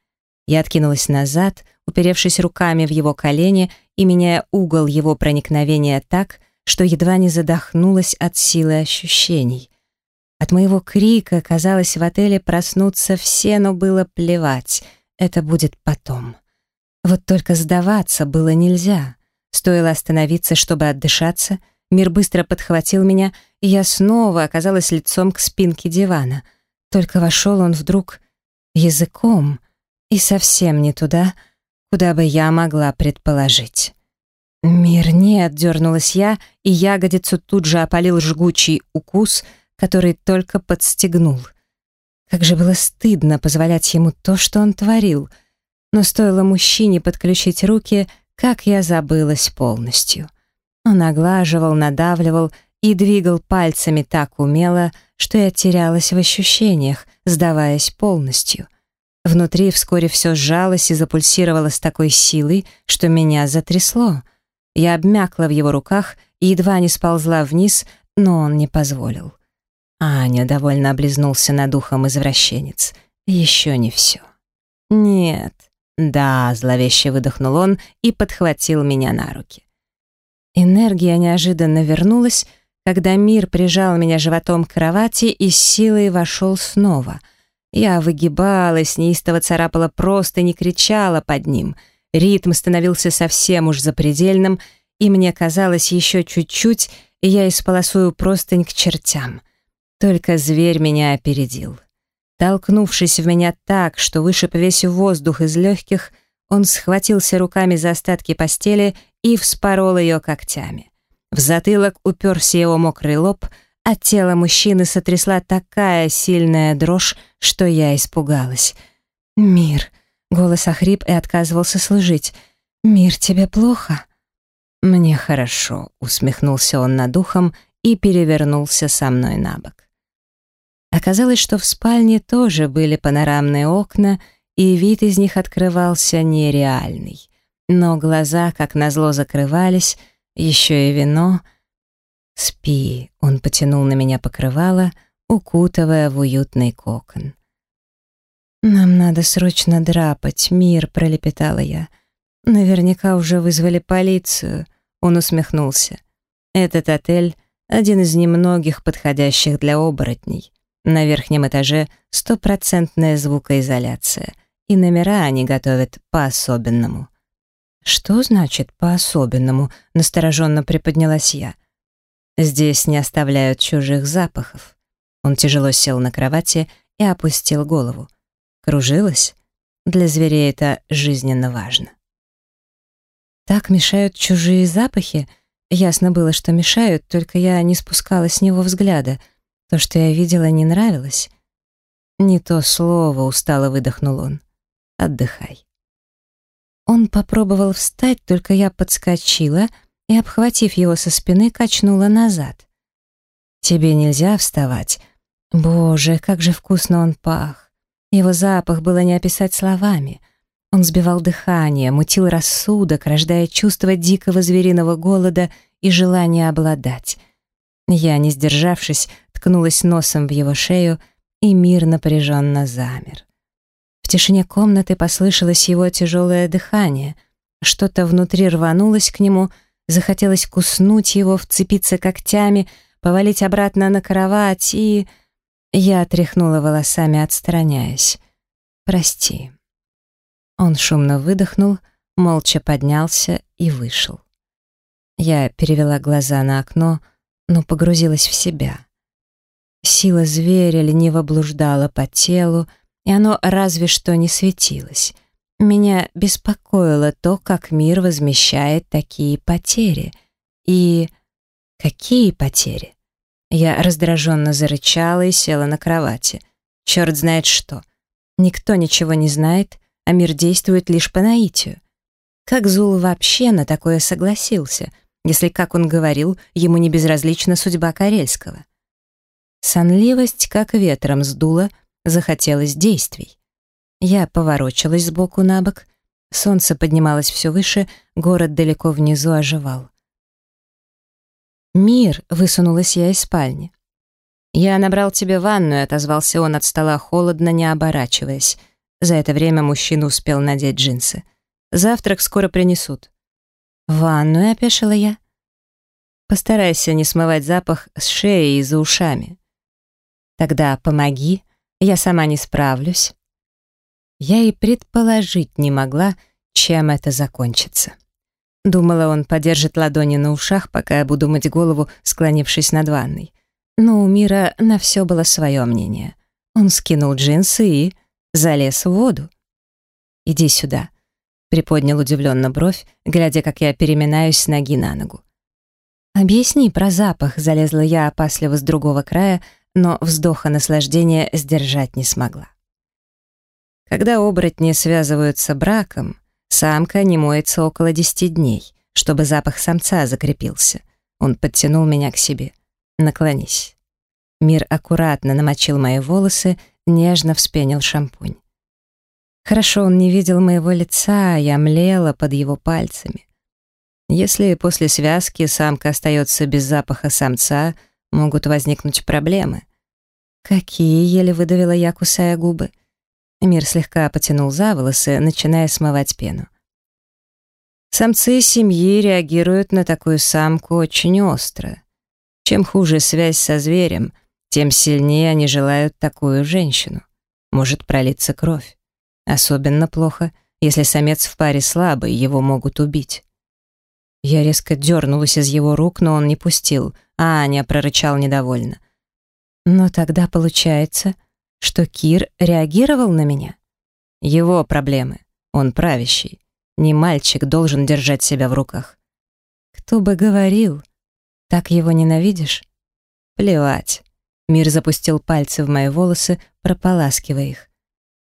Я откинулась назад, уперевшись руками в его колени и меняя угол его проникновения так, что едва не задохнулась от силы ощущений. От моего крика, казалось, в отеле проснуться все, но было плевать, это будет потом. Вот только сдаваться было нельзя. Стоило остановиться, чтобы отдышаться, Мир быстро подхватил меня, и я снова оказалась лицом к спинке дивана. Только вошел он вдруг языком, и совсем не туда, куда бы я могла предположить. «Мир, нет!» — дернулась я, и ягодицу тут же опалил жгучий укус, который только подстегнул. Как же было стыдно позволять ему то, что он творил. Но стоило мужчине подключить руки, как я забылась полностью. Он оглаживал, надавливал и двигал пальцами так умело, что я терялась в ощущениях, сдаваясь полностью. Внутри вскоре все сжалось и запульсировало с такой силой, что меня затрясло. Я обмякла в его руках и едва не сползла вниз, но он не позволил. Аня довольно облизнулся над ухом извращенец. Еще не все. Нет. Да, зловеще выдохнул он и подхватил меня на руки. Энергия неожиданно вернулась, когда мир прижал меня животом к кровати и силой вошел снова. Я выгибалась, неистово царапала просто, не кричала под ним. Ритм становился совсем уж запредельным, и мне казалось еще чуть-чуть, и я исполосую простынь к чертям. Только зверь меня опередил. Толкнувшись в меня так, что вышиб весь воздух из легких, он схватился руками за остатки постели и вспорол ее когтями. В затылок уперся его мокрый лоб, а тело мужчины сотрясла такая сильная дрожь, что я испугалась. «Мир!» — голос охрип и отказывался служить. «Мир, тебе плохо?» «Мне хорошо», — усмехнулся он над ухом и перевернулся со мной на бок. Оказалось, что в спальне тоже были панорамные окна, и вид из них открывался нереальный. Но глаза, как назло, закрывались, еще и вино. «Спи», — он потянул на меня покрывало, укутывая в уютный кокон. «Нам надо срочно драпать, мир», — пролепетала я. «Наверняка уже вызвали полицию», — он усмехнулся. «Этот отель — один из немногих подходящих для оборотней. На верхнем этаже стопроцентная звукоизоляция, и номера они готовят по-особенному. «Что значит «по-особенному»?» — настороженно приподнялась я. «Здесь не оставляют чужих запахов». Он тяжело сел на кровати и опустил голову. Кружилась? Для зверей это жизненно важно. Так мешают чужие запахи? Ясно было, что мешают, только я не спускала с него взгляда — то, что я видела, не нравилось. Не то слово, устало выдохнул он. Отдыхай. Он попробовал встать, только я подскочила и, обхватив его со спины, качнула назад. «Тебе нельзя вставать. Боже, как же вкусно он пах. Его запах было не описать словами. Он сбивал дыхание, мутил рассудок, рождая чувство дикого звериного голода и желания обладать. Я, не сдержавшись, ткнулась носом в его шею, и мир напряженно замер. В тишине комнаты послышалось его тяжелое дыхание. Что-то внутри рванулось к нему, захотелось куснуть его, вцепиться когтями, повалить обратно на кровать и... Я тряхнула волосами, отстраняясь. «Прости». Он шумно выдохнул, молча поднялся и вышел. Я перевела глаза на окно, но погрузилась в себя. Сила зверя лениво блуждала по телу, и оно разве что не светилось. Меня беспокоило то, как мир возмещает такие потери. И какие потери? Я раздраженно зарычала и села на кровати. Черт знает что. Никто ничего не знает, а мир действует лишь по наитию. Как Зул вообще на такое согласился — если, как он говорил, ему не безразлична судьба Карельского. Сонливость как ветром сдула, захотелось действий. Я поворочилась сбоку на бок, солнце поднималось все выше, город далеко внизу оживал. «Мир!» — высунулась я из спальни. «Я набрал тебе ванную», — отозвался он от стола холодно, не оборачиваясь. За это время мужчина успел надеть джинсы. «Завтрак скоро принесут». «Ванную?» — опешила я. «Постарайся не смывать запах с шеи и за ушами». «Тогда помоги, я сама не справлюсь». Я и предположить не могла, чем это закончится. Думала, он подержит ладони на ушах, пока я буду мыть голову, склонившись над ванной. Но у Мира на все было свое мнение. Он скинул джинсы и залез в воду. «Иди сюда», — приподнял удивленно бровь, глядя, как я переминаюсь с ноги на ногу. «Объясни про запах», — залезла я опасливо с другого края, но вздоха наслаждения сдержать не смогла. Когда оборотни связываются браком, самка не моется около десяти дней, чтобы запах самца закрепился. Он подтянул меня к себе. «Наклонись». Мир аккуратно намочил мои волосы, нежно вспенил шампунь. Хорошо он не видел моего лица, я млела под его пальцами. Если после связки самка остается без запаха самца, могут возникнуть проблемы. «Какие?» — еле выдавила я, кусая губы. Мир слегка потянул за волосы, начиная смывать пену. Самцы семьи реагируют на такую самку очень остро. Чем хуже связь со зверем, тем сильнее они желают такую женщину. Может пролиться кровь. Особенно плохо, если самец в паре слабый, его могут убить. Я резко дернулась из его рук, но он не пустил. А Аня прорычал недовольно. Но тогда получается, что Кир реагировал на меня. Его проблемы. Он правящий. Не мальчик должен держать себя в руках. Кто бы говорил, так его ненавидишь? Плевать. Мир запустил пальцы в мои волосы, прополаскивая их.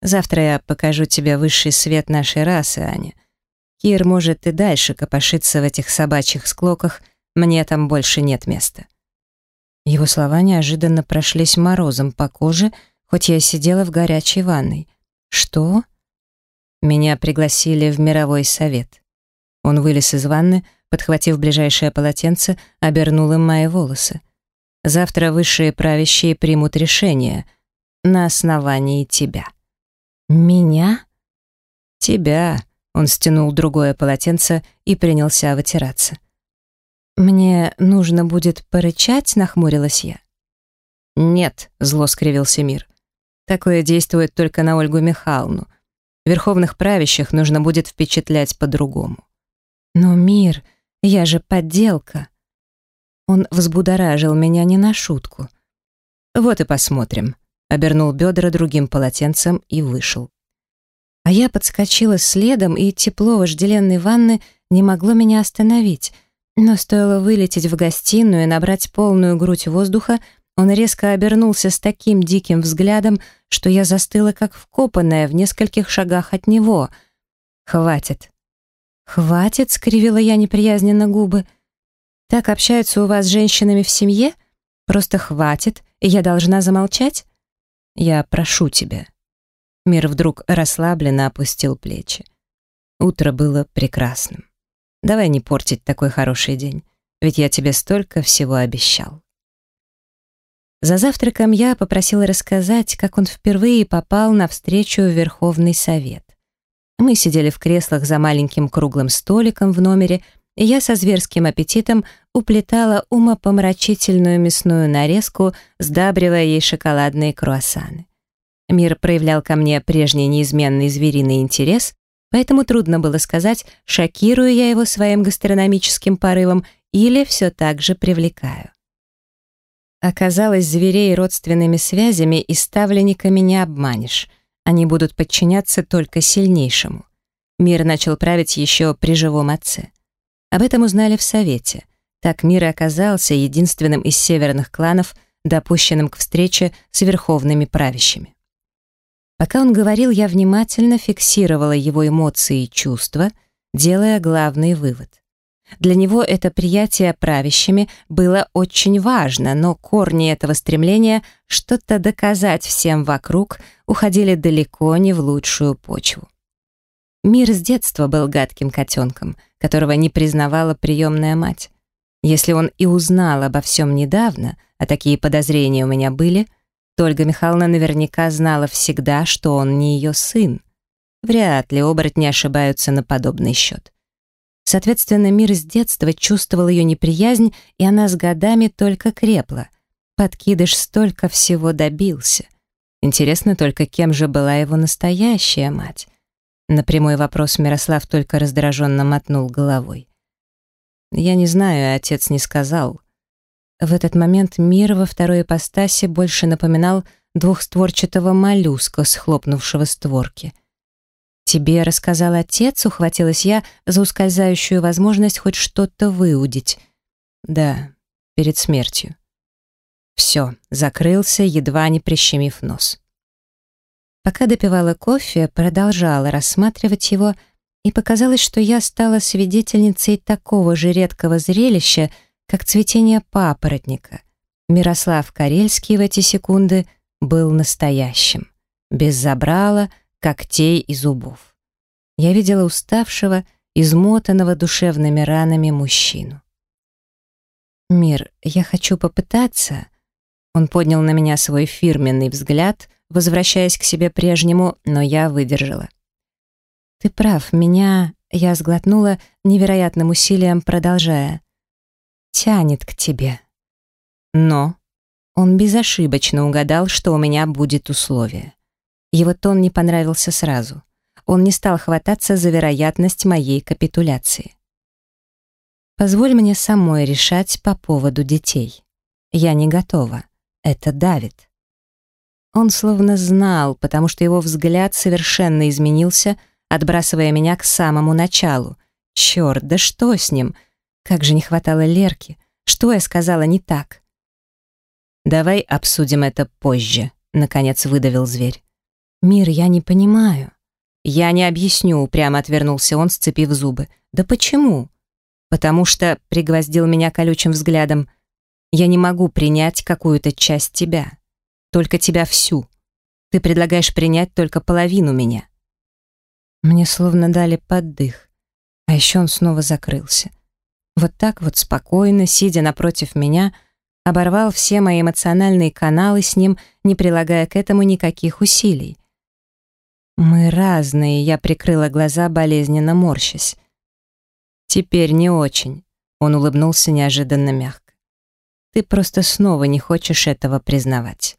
Завтра я покажу тебе высший свет нашей расы, Аня. Кир может и дальше копошиться в этих собачьих склоках, мне там больше нет места. Его слова неожиданно прошлись морозом по коже, хоть я сидела в горячей ванной. Что? Меня пригласили в мировой совет. Он вылез из ванны, подхватив ближайшее полотенце, обернул им мои волосы. Завтра высшие правящие примут решение на основании тебя. Меня? Тебя. Он стянул другое полотенце и принялся вытираться. Мне нужно будет порычать, нахмурилась я. Нет, зло скривился мир. Такое действует только на Ольгу Михайловну. Верховных правящих нужно будет впечатлять по-другому. Но мир, я же подделка. Он взбудоражил меня не на шутку. Вот и посмотрим. Обернул бедра другим полотенцем и вышел. А я подскочила следом, и тепло вожделенной ванны не могло меня остановить. Но стоило вылететь в гостиную и набрать полную грудь воздуха, он резко обернулся с таким диким взглядом, что я застыла как вкопанная в нескольких шагах от него. «Хватит». «Хватит», — скривила я неприязненно губы. «Так общаются у вас с женщинами в семье? Просто хватит, и я должна замолчать?» «Я прошу тебя». Мир вдруг расслабленно опустил плечи. Утро было прекрасным. Давай не портить такой хороший день, ведь я тебе столько всего обещал. За завтраком я попросила рассказать, как он впервые попал на встречу в Верховный Совет. Мы сидели в креслах за маленьким круглым столиком в номере, и я со зверским аппетитом уплетала умопомрачительную мясную нарезку, сдабривая ей шоколадные круассаны. Мир проявлял ко мне прежний неизменный звериный интерес, поэтому трудно было сказать, шокирую я его своим гастрономическим порывом или все так же привлекаю. Оказалось, зверей родственными связями и ставленниками не обманешь. Они будут подчиняться только сильнейшему. Мир начал править еще при живом отце. Об этом узнали в Совете. Так Мир оказался единственным из северных кланов, допущенным к встрече с верховными правящими. Пока он говорил, я внимательно фиксировала его эмоции и чувства, делая главный вывод. Для него это приятие правящими было очень важно, но корни этого стремления что-то доказать всем вокруг уходили далеко не в лучшую почву. Мир с детства был гадким котенком, которого не признавала приемная мать. Если он и узнал обо всем недавно, а такие подозрения у меня были, то Ольга Михайловна наверняка знала всегда, что он не ее сын. Вряд ли оборотни ошибаются на подобный счет. Соответственно, мир с детства чувствовал ее неприязнь, и она с годами только крепла. Подкидыш столько всего добился. Интересно только, кем же была его настоящая мать? На прямой вопрос Мирослав только раздраженно мотнул головой. Я не знаю, отец не сказал. В этот момент мир во второй ипостаси больше напоминал двухстворчатого моллюска, схлопнувшего створки. «Тебе рассказал отец?» — ухватилась я за ускользающую возможность хоть что-то выудить. «Да, перед смертью». Все, закрылся, едва не прищемив нос. Пока допивала кофе, продолжала рассматривать его, и показалось, что я стала свидетельницей такого же редкого зрелища, как цветение папоротника. Мирослав Карельский в эти секунды был настоящим, без забрала, когтей и зубов. Я видела уставшего, измотанного душевными ранами мужчину. «Мир, я хочу попытаться...» Он поднял на меня свой фирменный взгляд, возвращаясь к себе прежнему, но я выдержала. «Ты прав, меня...» — я сглотнула невероятным усилием, продолжая. «Тянет к тебе». Но он безошибочно угадал, что у меня будет условие. Его тон не понравился сразу. Он не стал хвататься за вероятность моей капитуляции. «Позволь мне самой решать по поводу детей. Я не готова. Это давит». Он словно знал, потому что его взгляд совершенно изменился, отбрасывая меня к самому началу. Черт, да что с ним? Как же не хватало Лерки. Что я сказала не так? «Давай обсудим это позже», — наконец выдавил зверь. «Мир, я не понимаю». «Я не объясню», — прямо отвернулся он, сцепив зубы. «Да почему?» «Потому что», — пригвоздил меня колючим взглядом, «я не могу принять какую-то часть тебя. Только тебя всю. Ты предлагаешь принять только половину меня». Мне словно дали поддых. А еще он снова закрылся. Вот так вот спокойно, сидя напротив меня, оборвал все мои эмоциональные каналы с ним, не прилагая к этому никаких усилий. «Мы разные», — я прикрыла глаза, болезненно морщась. «Теперь не очень», — он улыбнулся неожиданно мягко. «Ты просто снова не хочешь этого признавать».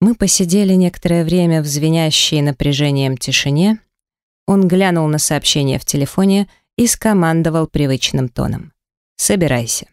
Мы посидели некоторое время в звенящей напряжением тишине. Он глянул на сообщение в телефоне и скомандовал привычным тоном. «Собирайся».